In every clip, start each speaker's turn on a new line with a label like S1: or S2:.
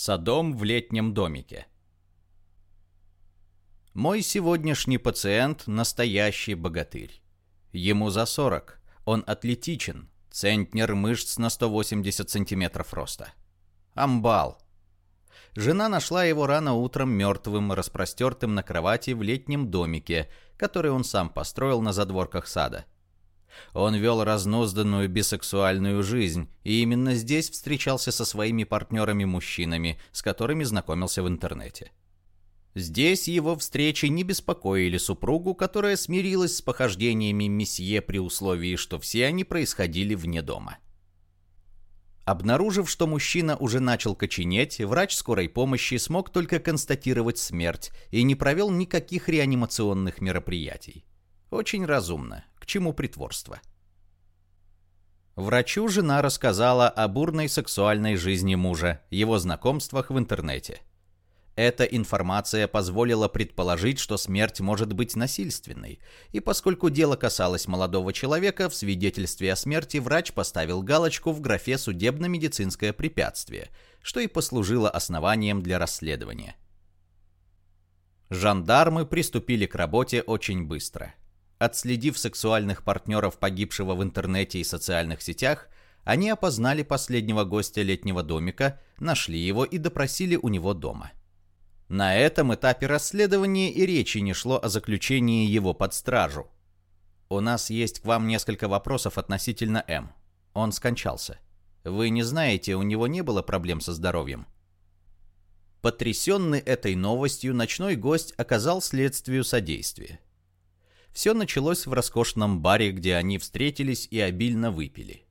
S1: Садом в летнем домике. Мой сегодняшний пациент – настоящий богатырь. Ему за 40, он атлетичен, центнер мышц на 180 сантиметров роста. Амбал. Жена нашла его рано утром мертвым, распростертым на кровати в летнем домике, который он сам построил на задворках сада – он вел разнозданную бисексуальную жизнь, и именно здесь встречался со своими партнерами-мужчинами, с которыми знакомился в интернете. Здесь его встречи не беспокоили супругу, которая смирилась с похождениями месье при условии, что все они происходили вне дома. Обнаружив, что мужчина уже начал коченеть, врач скорой помощи смог только констатировать смерть и не провел никаких реанимационных мероприятий. Очень разумно чему притворство. Врачу жена рассказала о бурной сексуальной жизни мужа, его знакомствах в интернете. Эта информация позволила предположить, что смерть может быть насильственной, и поскольку дело касалось молодого человека, в свидетельстве о смерти врач поставил галочку в графе «судебно-медицинское препятствие», что и послужило основанием для расследования. Жандармы приступили к работе очень быстро – Отследив сексуальных партнеров погибшего в интернете и социальных сетях, они опознали последнего гостя летнего домика, нашли его и допросили у него дома. На этом этапе расследования и речи не шло о заключении его под стражу. «У нас есть к вам несколько вопросов относительно М. Он скончался. Вы не знаете, у него не было проблем со здоровьем?» Потрясенный этой новостью, ночной гость оказал следствию содействие. Все началось в роскошном баре, где они встретились и обильно выпили.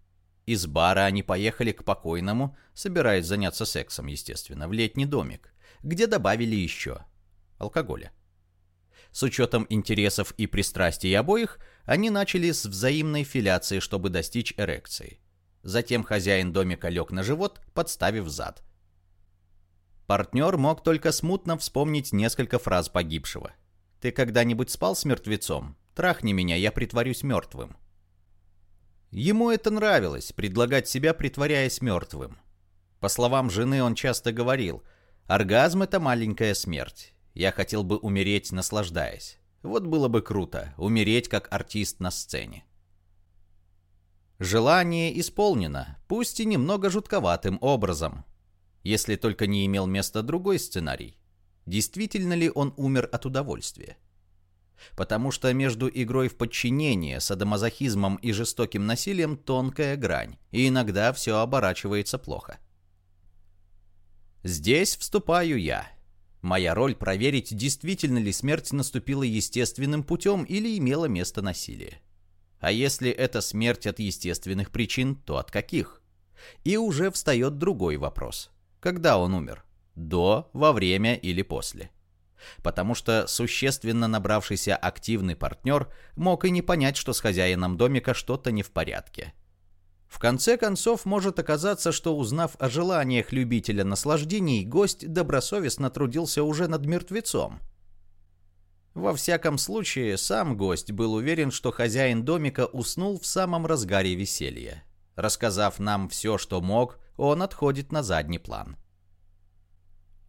S1: Из бара они поехали к покойному, собираясь заняться сексом, естественно, в летний домик, где добавили еще алкоголя. С учетом интересов и пристрастий обоих, они начали с взаимной филяции, чтобы достичь эрекции. Затем хозяин домика лег на живот, подставив зад. Партнер мог только смутно вспомнить несколько фраз погибшего – ты когда-нибудь спал с мертвецом? Трахни меня, я притворюсь мертвым». Ему это нравилось, предлагать себя, притворяясь мертвым. По словам жены, он часто говорил, «Оргазм — это маленькая смерть. Я хотел бы умереть, наслаждаясь. Вот было бы круто, умереть как артист на сцене». Желание исполнено, пусть и немного жутковатым образом, если только не имел места другой сценарий. Действительно ли он умер от удовольствия? Потому что между игрой в подчинение, садомазохизмом и жестоким насилием тонкая грань, и иногда все оборачивается плохо. Здесь вступаю я. Моя роль проверить, действительно ли смерть наступила естественным путем или имела место насилие. А если это смерть от естественных причин, то от каких? И уже встает другой вопрос. Когда он умер? До, во время или после. Потому что существенно набравшийся активный партнер мог и не понять, что с хозяином домика что-то не в порядке. В конце концов, может оказаться, что узнав о желаниях любителя наслаждений, гость добросовестно трудился уже над мертвецом. Во всяком случае, сам гость был уверен, что хозяин домика уснул в самом разгаре веселья. Рассказав нам все, что мог, он отходит на задний план.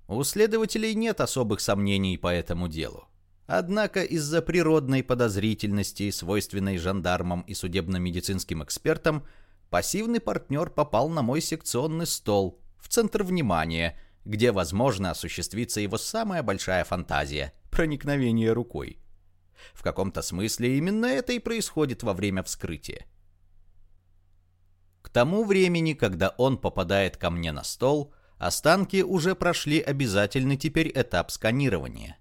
S1: У следователей нет особых сомнений по этому делу. Однако из-за природной подозрительности, свойственной жандармам и судебно-медицинским экспертам, пассивный партнер попал на мой секционный стол, в центр внимания, где, возможно, осуществится его самая большая фантазия – проникновение рукой. В каком-то смысле именно это и происходит во время вскрытия. К тому времени, когда он попадает ко мне на стол – Останки уже прошли обязательный теперь этап сканирования.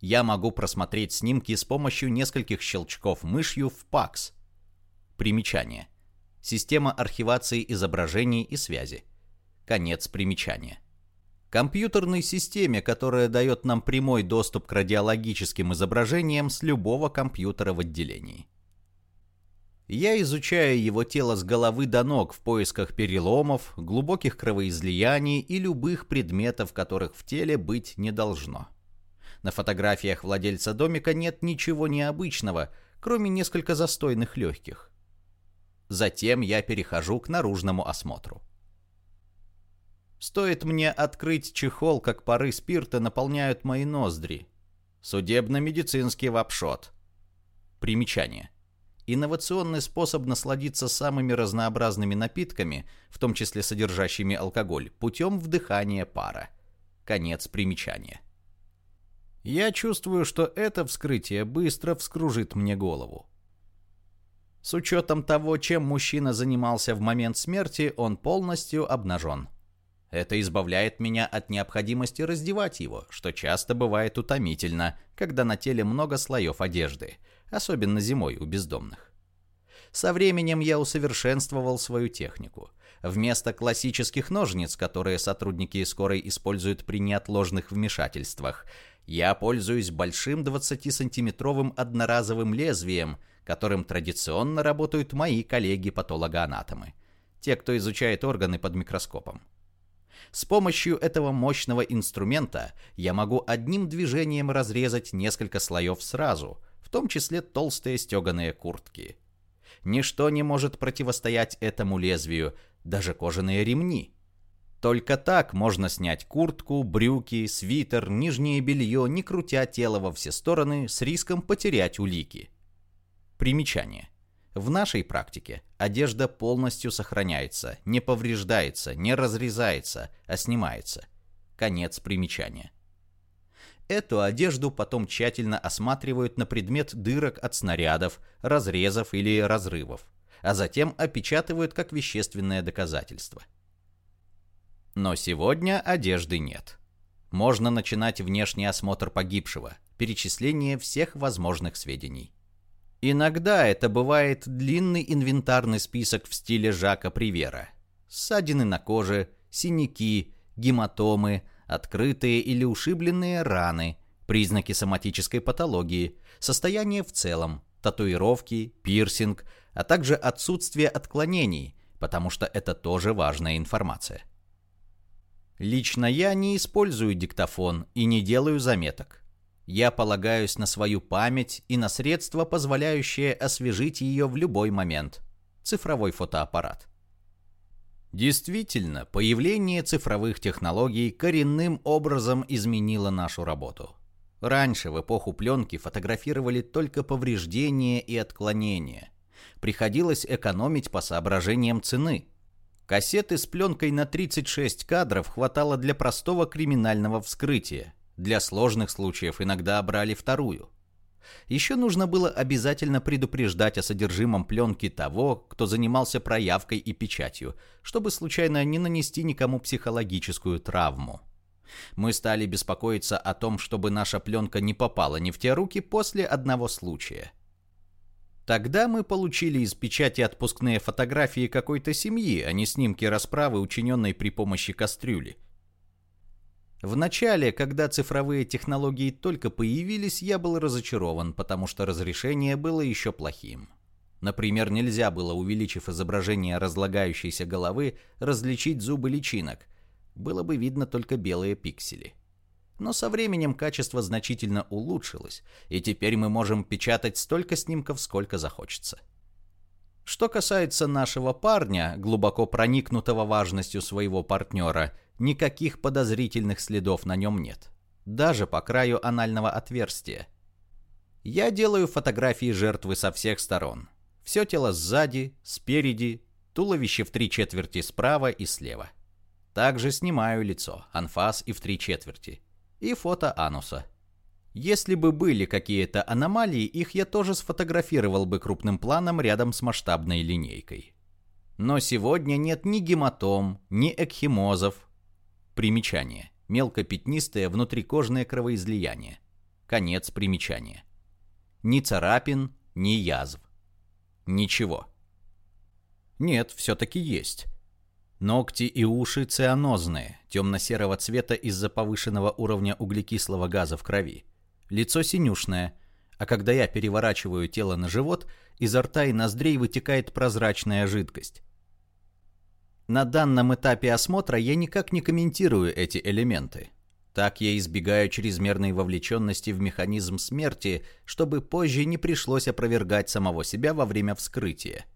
S1: Я могу просмотреть снимки с помощью нескольких щелчков мышью в PAX. Примечание. Система архивации изображений и связи. Конец примечания. Компьютерной системе, которая дает нам прямой доступ к радиологическим изображениям с любого компьютера в отделении. Я изучаю его тело с головы до ног в поисках переломов, глубоких кровоизлияний и любых предметов, которых в теле быть не должно. На фотографиях владельца домика нет ничего необычного, кроме несколько застойных легких. Затем я перехожу к наружному осмотру. Стоит мне открыть чехол, как пары спирта наполняют мои ноздри. Судебно-медицинский вапшот. Примечание. Инновационный способ насладиться самыми разнообразными напитками, в том числе содержащими алкоголь, путем вдыхания пара. Конец примечания. Я чувствую, что это вскрытие быстро вскружит мне голову. С учетом того, чем мужчина занимался в момент смерти, он полностью обнажен. Это избавляет меня от необходимости раздевать его, что часто бывает утомительно, когда на теле много слоев одежды, особенно зимой у бездомных. Со временем я усовершенствовал свою технику. Вместо классических ножниц, которые сотрудники скорой используют при неотложных вмешательствах, я пользуюсь большим 20-сантиметровым одноразовым лезвием, которым традиционно работают мои коллеги-патологоанатомы, те, кто изучает органы под микроскопом. С помощью этого мощного инструмента я могу одним движением разрезать несколько слоев сразу, том числе толстые стеганые куртки. Ничто не может противостоять этому лезвию, даже кожаные ремни. Только так можно снять куртку, брюки, свитер, нижнее белье, не крутя тело во все стороны, с риском потерять улики. Примечание. В нашей практике одежда полностью сохраняется, не повреждается, не разрезается, а снимается. Конец примечания. Эту одежду потом тщательно осматривают на предмет дырок от снарядов, разрезов или разрывов, а затем опечатывают как вещественное доказательство. Но сегодня одежды нет. Можно начинать внешний осмотр погибшего, перечисление всех возможных сведений. Иногда это бывает длинный инвентарный список в стиле Жака Привера. Ссадины на коже, синяки, гематомы, открытые или ушибленные раны, признаки соматической патологии, состояние в целом, татуировки, пирсинг, а также отсутствие отклонений, потому что это тоже важная информация. Лично я не использую диктофон и не делаю заметок. Я полагаюсь на свою память и на средства, позволяющие освежить ее в любой момент. Цифровой фотоаппарат. Действительно, появление цифровых технологий коренным образом изменило нашу работу. Раньше, в эпоху пленки, фотографировали только повреждения и отклонения. Приходилось экономить по соображениям цены – Кассеты с пленкой на 36 кадров хватало для простого криминального вскрытия. Для сложных случаев иногда брали вторую. Еще нужно было обязательно предупреждать о содержимом пленки того, кто занимался проявкой и печатью, чтобы случайно не нанести никому психологическую травму. Мы стали беспокоиться о том, чтобы наша пленка не попала не в те руки после одного случая – Тогда мы получили из печати отпускные фотографии какой-то семьи, а не снимки расправы, учиненной при помощи кастрюли. В начале, когда цифровые технологии только появились, я был разочарован, потому что разрешение было еще плохим. Например, нельзя было, увеличив изображение разлагающейся головы, различить зубы личинок. Было бы видно только белые пиксели но со временем качество значительно улучшилось, и теперь мы можем печатать столько снимков, сколько захочется. Что касается нашего парня, глубоко проникнутого важностью своего партнера, никаких подозрительных следов на нем нет. Даже по краю анального отверстия. Я делаю фотографии жертвы со всех сторон. Все тело сзади, спереди, туловище в три четверти справа и слева. Также снимаю лицо, анфас и в три четверти и фото ануса. Если бы были какие-то аномалии, их я тоже сфотографировал бы крупным планом рядом с масштабной линейкой. Но сегодня нет ни гематом, ни экхимозов. Примечание. Мелкопятнистое внутрикожное кровоизлияние. Конец примечания. Ни царапин, ни язв. Ничего. Нет, все-таки есть. Ногти и уши цианозные, темно-серого цвета из-за повышенного уровня углекислого газа в крови. Лицо синюшное, а когда я переворачиваю тело на живот, изо рта и ноздрей вытекает прозрачная жидкость. На данном этапе осмотра я никак не комментирую эти элементы. Так я избегаю чрезмерной вовлеченности в механизм смерти, чтобы позже не пришлось опровергать самого себя во время вскрытия.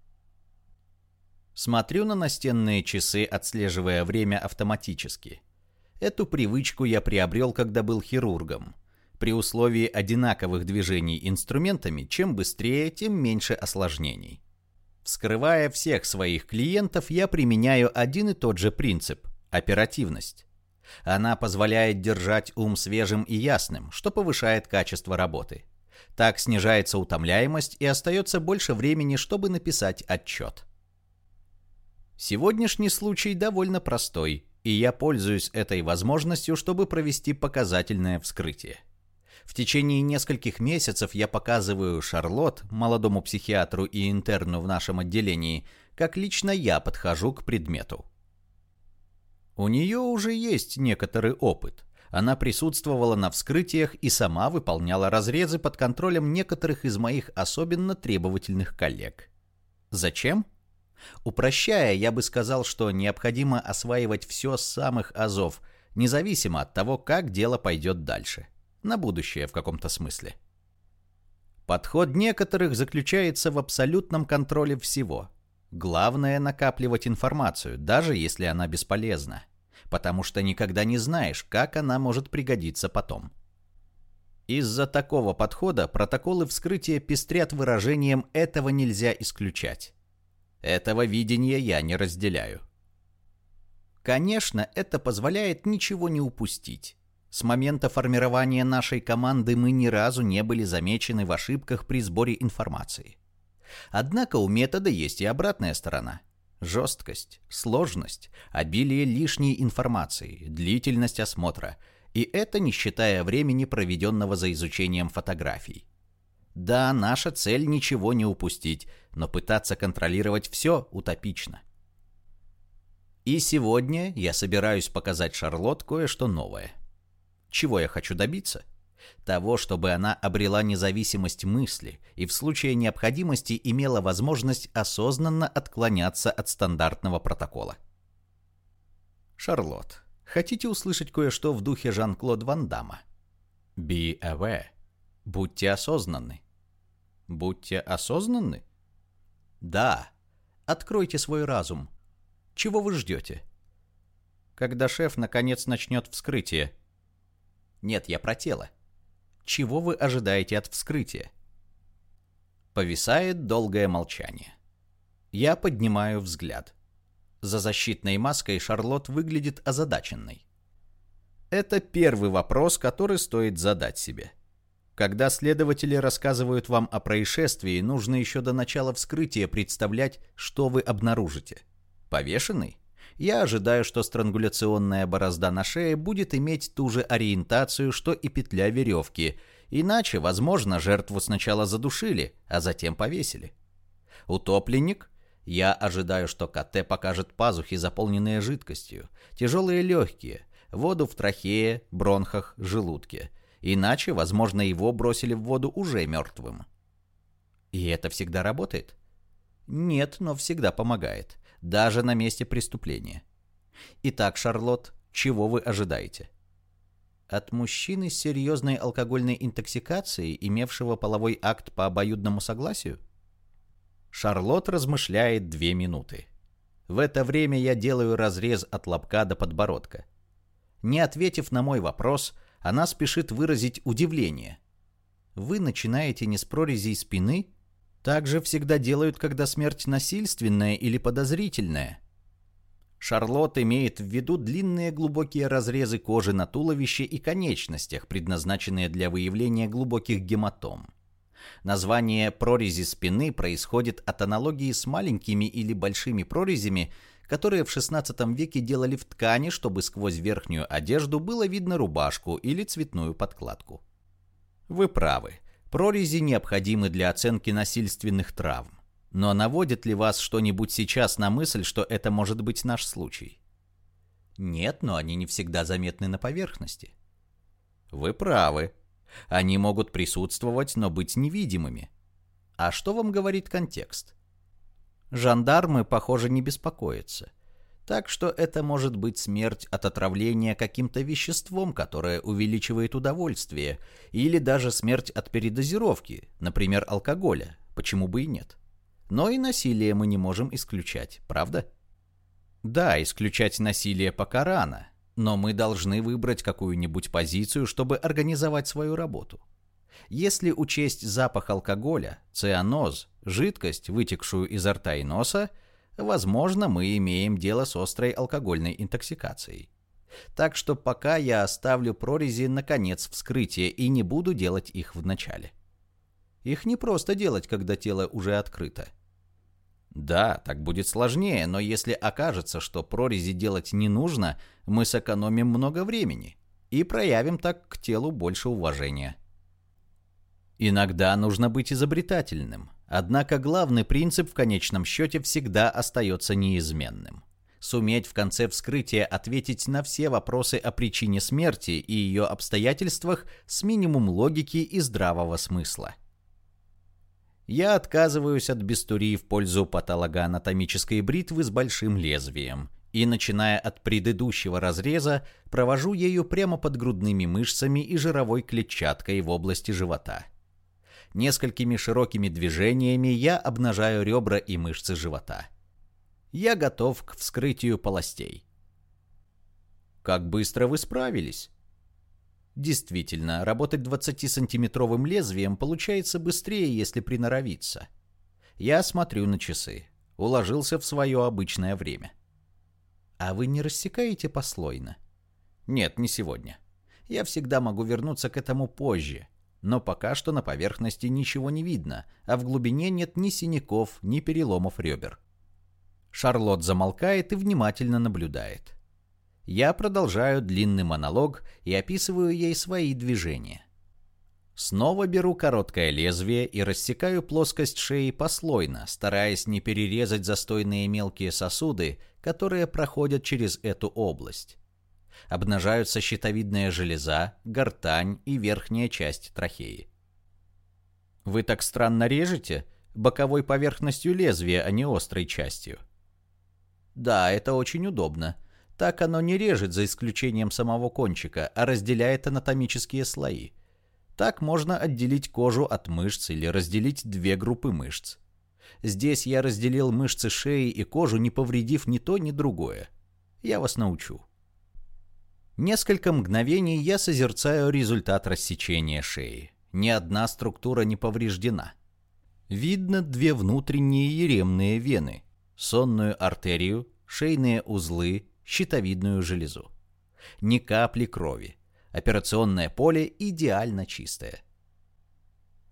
S1: Смотрю на настенные часы, отслеживая время автоматически. Эту привычку я приобрел, когда был хирургом. При условии одинаковых движений инструментами, чем быстрее, тем меньше осложнений. Вскрывая всех своих клиентов, я применяю один и тот же принцип – оперативность. Она позволяет держать ум свежим и ясным, что повышает качество работы. Так снижается утомляемость и остается больше времени, чтобы написать отчет. Сегодняшний случай довольно простой, и я пользуюсь этой возможностью, чтобы провести показательное вскрытие. В течение нескольких месяцев я показываю Шарлотт, молодому психиатру и интерну в нашем отделении, как лично я подхожу к предмету. У нее уже есть некоторый опыт. Она присутствовала на вскрытиях и сама выполняла разрезы под контролем некоторых из моих особенно требовательных коллег. Зачем? Упрощая, я бы сказал, что необходимо осваивать все с самых азов, независимо от того, как дело пойдет дальше. На будущее в каком-то смысле. Подход некоторых заключается в абсолютном контроле всего. Главное накапливать информацию, даже если она бесполезна. Потому что никогда не знаешь, как она может пригодиться потом. Из-за такого подхода протоколы вскрытия пестрят выражением «этого нельзя исключать». Этого видения я не разделяю. Конечно, это позволяет ничего не упустить. С момента формирования нашей команды мы ни разу не были замечены в ошибках при сборе информации. Однако у метода есть и обратная сторона. Жесткость, сложность, обилие лишней информации, длительность осмотра. И это не считая времени, проведенного за изучением фотографий. Да, наша цель ничего не упустить, но пытаться контролировать все утопично. И сегодня я собираюсь показать Шарлотт кое-что новое. Чего я хочу добиться? Того, чтобы она обрела независимость мысли и в случае необходимости имела возможность осознанно отклоняться от стандартного протокола. Шарлотт, хотите услышать кое-что в духе Жан-Клод Ван Дамма? Be aware. Будьте осознанны. Будьте осознанны? Да. Откройте свой разум. Чего вы ждете? Когда шеф наконец начнет вскрытие. Нет, я про тело. Чего вы ожидаете от вскрытия? Повисает долгое молчание. Я поднимаю взгляд. За защитной маской Шарлотт выглядит озадаченной. Это первый вопрос, который стоит задать себе. Когда следователи рассказывают вам о происшествии, нужно еще до начала вскрытия представлять, что вы обнаружите. Повешенный? Я ожидаю, что странгуляционная борозда на шее будет иметь ту же ориентацию, что и петля веревки, иначе, возможно, жертву сначала задушили, а затем повесили. Утопленник? Я ожидаю, что КТ покажет пазухи, заполненные жидкостью, тяжелые легкие, воду в трахее, бронхах, желудке – Иначе, возможно, его бросили в воду уже мертвым. И это всегда работает? Нет, но всегда помогает. Даже на месте преступления. Итак, Шарлотт, чего вы ожидаете? От мужчины с серьезной алкогольной интоксикацией, имевшего половой акт по обоюдному согласию? Шарлотт размышляет две минуты. В это время я делаю разрез от лобка до подбородка. Не ответив на мой вопрос, она спешит выразить удивление. Вы начинаете не с прорезей спины? Так же всегда делают, когда смерть насильственная или подозрительная. Шарлотт имеет в виду длинные глубокие разрезы кожи на туловище и конечностях, предназначенные для выявления глубоких гематом. Название прорези спины происходит от аналогии с маленькими или большими прорезями, которые в XVI веке делали в ткани, чтобы сквозь верхнюю одежду было видно рубашку или цветную подкладку. Вы правы. Прорези необходимы для оценки насильственных травм. Но наводит ли вас что-нибудь сейчас на мысль, что это может быть наш случай? Нет, но они не всегда заметны на поверхности. Вы правы. Они могут присутствовать, но быть невидимыми. А что вам говорит контекст? Жандармы, похоже, не беспокоятся. Так что это может быть смерть от отравления каким-то веществом, которое увеличивает удовольствие, или даже смерть от передозировки, например, алкоголя, почему бы и нет. Но и насилие мы не можем исключать, правда? Да, исключать насилие пока рано, но мы должны выбрать какую-нибудь позицию, чтобы организовать свою работу. Если учесть запах алкоголя, цианоз, жидкость, вытекшую изо рта и носа, возможно, мы имеем дело с острой алкогольной интоксикацией. Так что пока я оставлю прорези на конец вскрытия и не буду делать их в начале. Их не просто делать, когда тело уже открыто. Да, так будет сложнее, но если окажется, что прорези делать не нужно, мы сэкономим много времени и проявим так к телу больше уважения. Иногда нужно быть изобретательным, однако главный принцип в конечном счете всегда остается неизменным. Суметь в конце вскрытия ответить на все вопросы о причине смерти и ее обстоятельствах с минимум логики и здравого смысла. Я отказываюсь от бестурии в пользу патологоанатомической бритвы с большим лезвием и, начиная от предыдущего разреза, провожу ею прямо под грудными мышцами и жировой клетчаткой в области живота. Несколькими широкими движениями я обнажаю ребра и мышцы живота. Я готов к вскрытию полостей. Как быстро вы справились? Действительно, работать 20-сантиметровым лезвием получается быстрее, если приноровиться. Я смотрю на часы. Уложился в свое обычное время. А вы не рассекаете послойно? Нет, не сегодня. Я всегда могу вернуться к этому позже. Но пока что на поверхности ничего не видно, а в глубине нет ни синяков, ни переломов ребер. Шарлот замолкает и внимательно наблюдает. Я продолжаю длинный монолог и описываю ей свои движения. Снова беру короткое лезвие и рассекаю плоскость шеи послойно, стараясь не перерезать застойные мелкие сосуды, которые проходят через эту область. Обнажаются щитовидная железа, гортань и верхняя часть трахеи. Вы так странно режете? Боковой поверхностью лезвия, а не острой частью. Да, это очень удобно. Так оно не режет за исключением самого кончика, а разделяет анатомические слои. Так можно отделить кожу от мышц или разделить две группы мышц. Здесь я разделил мышцы шеи и кожу, не повредив ни то, ни другое. Я вас научу. Несколько мгновений я созерцаю результат рассечения шеи. Ни одна структура не повреждена. Видно две внутренние еремные вены, сонную артерию, шейные узлы, щитовидную железу. Ни капли крови. Операционное поле идеально чистое.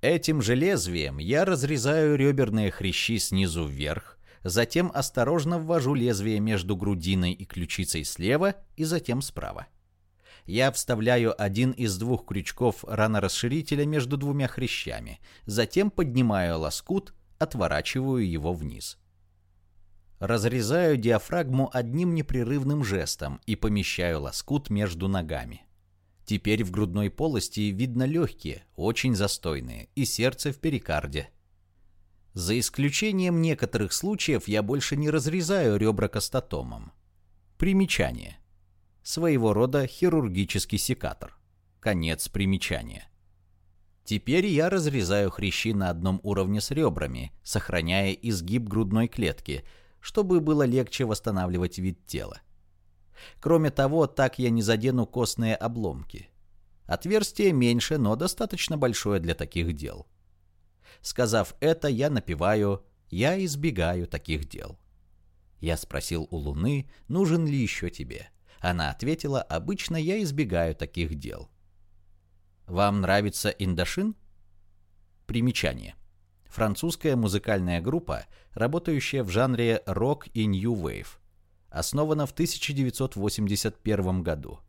S1: Этим же лезвием я разрезаю реберные хрящи снизу вверх, затем осторожно ввожу лезвие между грудиной и ключицей слева и затем справа. Я вставляю один из двух крючков ранорасширителя между двумя хрящами, затем поднимаю лоскут, отворачиваю его вниз. Разрезаю диафрагму одним непрерывным жестом и помещаю лоскут между ногами. Теперь в грудной полости видно легкие, очень застойные, и сердце в перикарде. За исключением некоторых случаев я больше не разрезаю ребра кастотомом. Примечание. Своего рода хирургический секатор. Конец примечания. Теперь я разрезаю хрящи на одном уровне с ребрами, сохраняя изгиб грудной клетки – чтобы было легче восстанавливать вид тела. Кроме того, так я не задену костные обломки. Отверстие меньше, но достаточно большое для таких дел. Сказав это, я напеваю «Я избегаю таких дел». Я спросил у Луны, нужен ли еще тебе. Она ответила, обычно я избегаю таких дел. Вам нравится Индошин? Примечание французская музыкальная группа, работающая в жанре рок и нью вейв. Основана в 1981 году.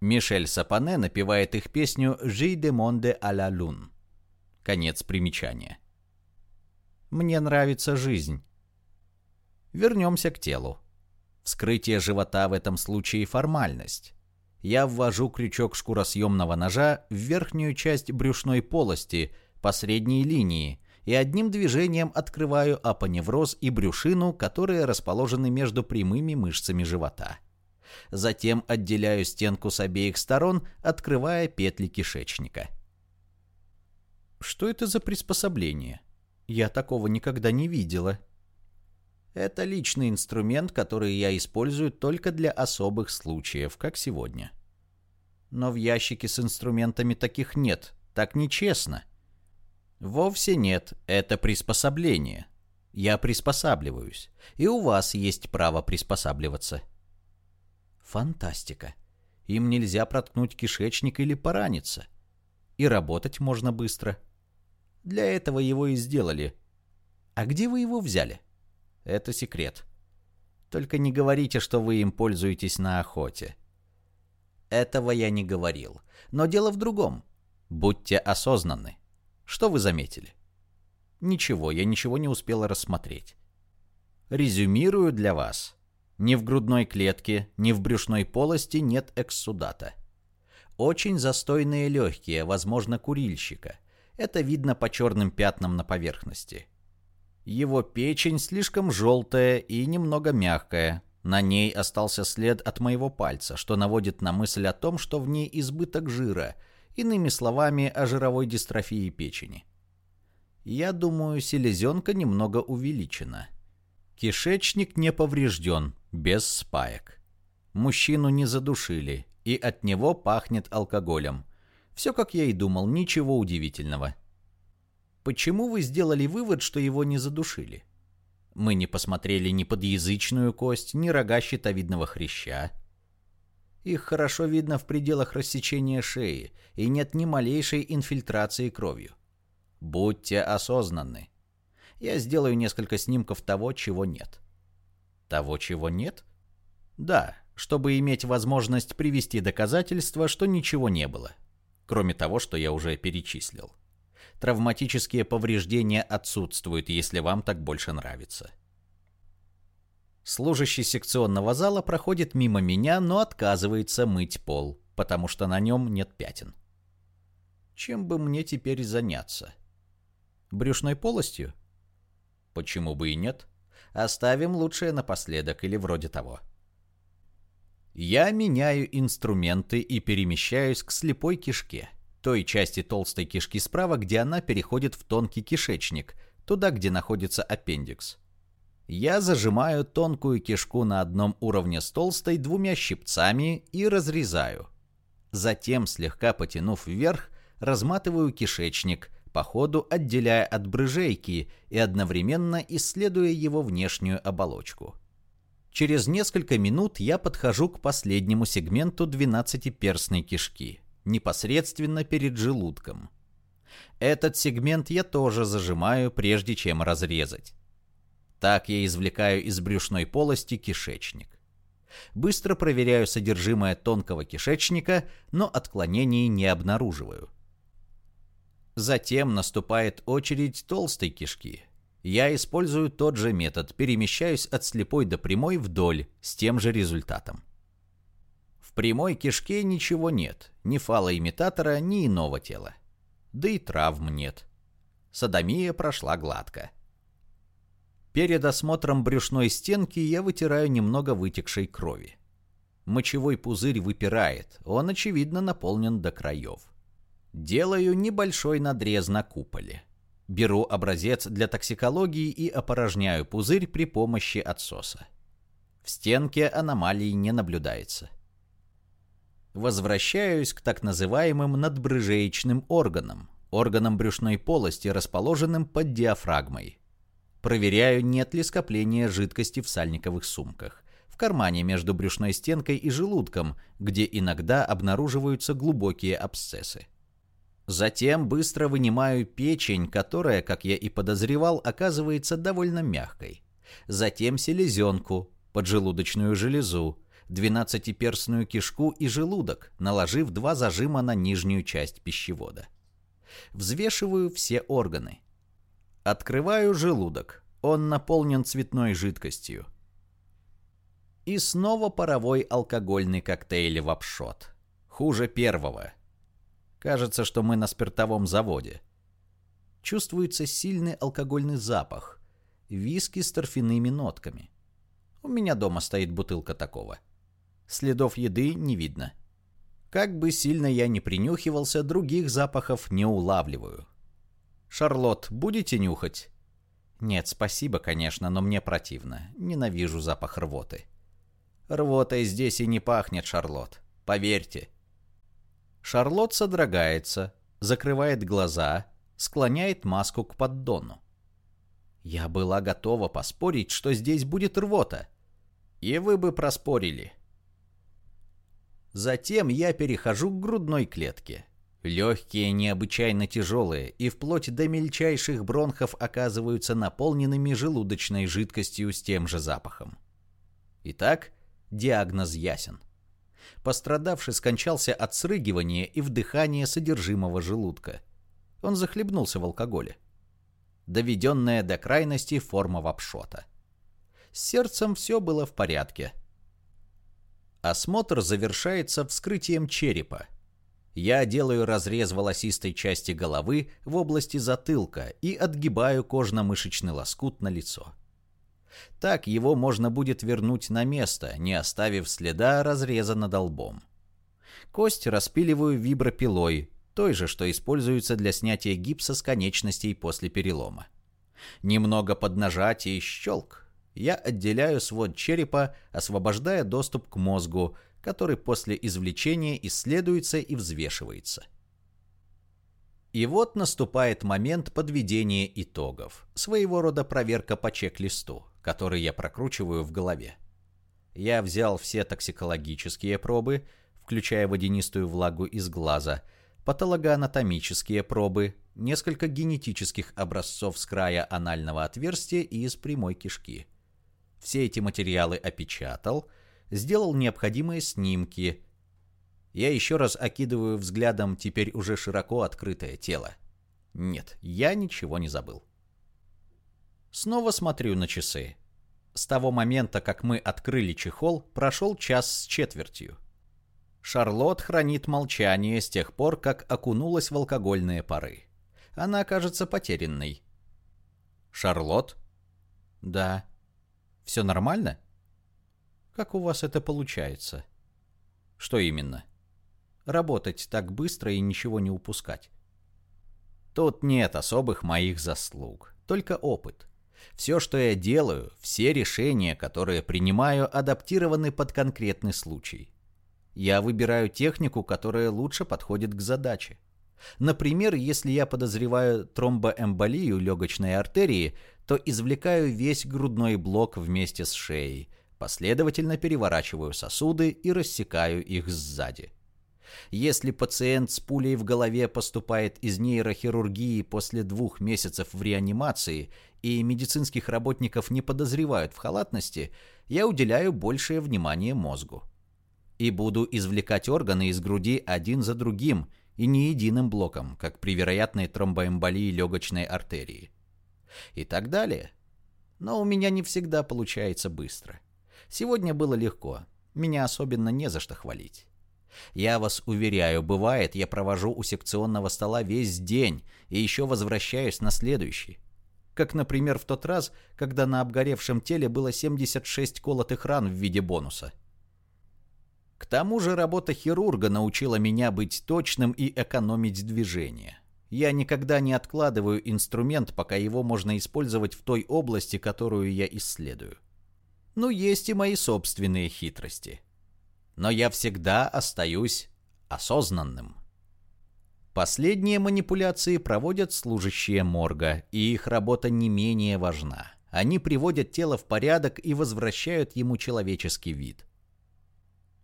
S1: Мишель Сапане напевает их песню «Жи де monde à la lune». Конец примечания. Мне нравится жизнь. Вернемся к телу. Вскрытие живота в этом случае формальность. Я ввожу крючок шкуросъемного ножа в верхнюю часть брюшной полости по средней линии и одним движением открываю апоневроз и брюшину, которые расположены между прямыми мышцами живота. Затем отделяю стенку с обеих сторон, открывая петли кишечника. Что это за приспособление? Я такого никогда не видела. Это личный инструмент, который я использую только для особых случаев, как сегодня. Но в ящике с инструментами таких нет. Так нечестно. Вовсе нет, это приспособление. Я приспосабливаюсь, и у вас есть право приспосабливаться. Фантастика. Им нельзя проткнуть кишечник или пораниться. И работать можно быстро. Для этого его и сделали. А где вы его взяли? Это секрет. Только не говорите, что вы им пользуетесь на охоте. Этого я не говорил. Но дело в другом. Будьте осознанны. Что вы заметили? Ничего, я ничего не успела рассмотреть. Резюмирую для вас. Ни в грудной клетке, ни в брюшной полости нет экссудата. Очень застойные легкие, возможно, курильщика. Это видно по черным пятнам на поверхности. Его печень слишком желтая и немного мягкая. На ней остался след от моего пальца, что наводит на мысль о том, что в ней избыток жира, иными словами, о жировой дистрофии печени. Я думаю, селезенка немного увеличена. Кишечник не поврежден, без спаек. Мужчину не задушили, и от него пахнет алкоголем. Все, как я и думал, ничего удивительного. Почему вы сделали вывод, что его не задушили? Мы не посмотрели ни подъязычную кость, ни рога щитовидного хряща. Их хорошо видно в пределах рассечения шеи, и нет ни малейшей инфильтрации кровью. Будьте осознанны. Я сделаю несколько снимков того, чего нет. Того, чего нет? Да, чтобы иметь возможность привести доказательства, что ничего не было. Кроме того, что я уже перечислил. Травматические повреждения отсутствуют, если вам так больше нравится. Служащий секционного зала проходит мимо меня, но отказывается мыть пол, потому что на нем нет пятен. Чем бы мне теперь заняться? Брюшной полостью? Почему бы и нет? Оставим лучшее напоследок или вроде того. Я меняю инструменты и перемещаюсь к слепой кишке, той части толстой кишки справа, где она переходит в тонкий кишечник, туда, где находится аппендикс. Я зажимаю тонкую кишку на одном уровне с толстой двумя щипцами и разрезаю. Затем, слегка потянув вверх, разматываю кишечник, по ходу отделяя от брыжейки и одновременно исследуя его внешнюю оболочку. Через несколько минут я подхожу к последнему сегменту двенадцатиперстной кишки, непосредственно перед желудком. Этот сегмент я тоже зажимаю, прежде чем разрезать. Так я извлекаю из брюшной полости кишечник. Быстро проверяю содержимое тонкого кишечника, но отклонений не обнаруживаю. Затем наступает очередь толстой кишки. Я использую тот же метод, перемещаюсь от слепой до прямой вдоль, с тем же результатом. Прямой кишке ничего нет, ни фалоимитатора, ни иного тела. Да и травм нет. Садомия прошла гладко. Перед осмотром брюшной стенки я вытираю немного вытекшей крови. Мочевой пузырь выпирает, он, очевидно, наполнен до краев. Делаю небольшой надрез на куполе. Беру образец для токсикологии и опорожняю пузырь при помощи отсоса. В стенке аномалий не наблюдается. Возвращаюсь к так называемым надбрыжеечным органам, органам брюшной полости, расположенным под диафрагмой. Проверяю, нет ли скопления жидкости в сальниковых сумках, в кармане между брюшной стенкой и желудком, где иногда обнаруживаются глубокие абсцессы. Затем быстро вынимаю печень, которая, как я и подозревал, оказывается довольно мягкой. Затем селезенку, поджелудочную железу, двенадцатиперстную кишку и желудок, наложив два зажима на нижнюю часть пищевода. Взвешиваю все органы. Открываю желудок. Он наполнен цветной жидкостью. И снова паровой алкогольный коктейль в обшот. Хуже первого. Кажется, что мы на спиртовом заводе. Чувствуется сильный алкогольный запах. Виски с торфяными нотками. У меня дома стоит бутылка такого. Следов еды не видно. Как бы сильно я ни принюхивался, других запахов не улавливаю. «Шарлот, будете нюхать?» Нет, спасибо, конечно, но мне противно. Ненавижу запах рвоты. Рвотой здесь и не пахнет, Шарлот. Поверьте. Шарлот содрогается, закрывает глаза, склоняет маску к поддону. Я была готова поспорить, что здесь будет рвота. И вы бы проспорили. Затем я перехожу к грудной клетке. Легкие необычайно тяжелые и вплоть до мельчайших бронхов оказываются наполненными желудочной жидкостью с тем же запахом. Итак, диагноз ясен. Пострадавший скончался от срыгивания и вдыхания содержимого желудка. Он захлебнулся в алкоголе. Доведенная до крайности форма вапшота. С сердцем все было в порядке. Осмотр завершается вскрытием черепа. Я делаю разрез волосистой части головы в области затылка и отгибаю кожно-мышечный лоскут на лицо. Так его можно будет вернуть на место, не оставив следа разреза над лбом. Кость распиливаю вибропилой, той же, что используется для снятия гипса с конечностей после перелома. Немного поднажатия и щелк. Я отделяю свод черепа, освобождая доступ к мозгу, который после извлечения исследуется и взвешивается. И вот наступает момент подведения итогов, своего рода проверка по чек-листу, который я прокручиваю в голове. Я взял все токсикологические пробы, включая водянистую влагу из глаза, патологоанатомические пробы, несколько генетических образцов с края анального отверстия и из прямой кишки. Все эти материалы опечатал, сделал необходимые снимки, я еще раз окидываю взглядом теперь уже широко открытое тело. Нет, я ничего не забыл. Снова смотрю на часы. С того момента, как мы открыли чехол, прошел час с четвертью. Шарлот хранит молчание с тех пор, как окунулась в алкогольные пары. Она кажется потерянной. «Шарлот?» «Да». «Все нормально?» «Как у вас это получается?» «Что именно?» работать так быстро и ничего не упускать. Тут нет особых моих заслуг, только опыт. Все, что я делаю, все решения, которые принимаю, адаптированы под конкретный случай. Я выбираю технику, которая лучше подходит к задаче. Например, если я подозреваю тромбоэмболию легочной артерии, то извлекаю весь грудной блок вместе с шеей, последовательно переворачиваю сосуды и рассекаю их сзади. Если пациент с пулей в голове поступает из нейрохирургии после двух месяцев в реанимации и медицинских работников не подозревают в халатности, я уделяю большее внимание мозгу. И буду извлекать органы из груди один за другим и не единым блоком, как при вероятной тромбоэмболии легочной артерии. И так далее. Но у меня не всегда получается быстро. Сегодня было легко. Меня особенно не за что хвалить. Я вас уверяю, бывает, я провожу у секционного стола весь день и еще возвращаюсь на следующий. Как, например, в тот раз, когда на обгоревшем теле было 76 колотых ран в виде бонуса. К тому же работа хирурга научила меня быть точным и экономить движение. Я никогда не откладываю инструмент, пока его можно использовать в той области, которую я исследую. Ну, есть и мои собственные хитрости но я всегда остаюсь осознанным. Последние манипуляции проводят служащие морга, и их работа не менее важна. Они приводят тело в порядок и возвращают ему человеческий вид.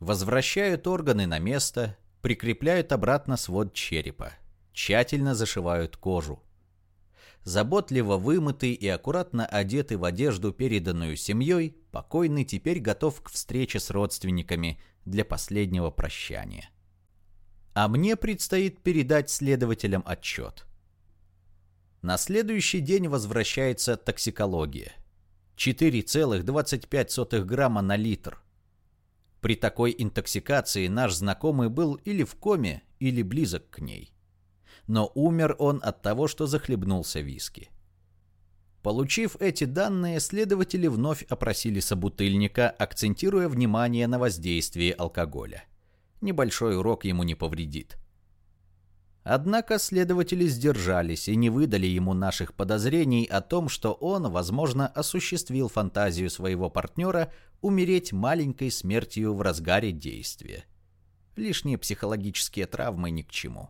S1: Возвращают органы на место, прикрепляют обратно свод черепа, тщательно зашивают кожу. Заботливо вымытый и аккуратно одетый в одежду, переданную семьей, покойный теперь готов к встрече с родственниками, для последнего прощания. А мне предстоит передать следователям отчет. На следующий день возвращается токсикология. 4,25 грамма на литр. При такой интоксикации наш знакомый был или в коме, или близок к ней. Но умер он от того, что захлебнулся виски. Получив эти данные, следователи вновь опросили собутыльника, акцентируя внимание на воздействии алкоголя. Небольшой урок ему не повредит. Однако следователи сдержались и не выдали ему наших подозрений о том, что он, возможно, осуществил фантазию своего партнера умереть маленькой смертью в разгаре действия. Лишние психологические травмы ни к чему.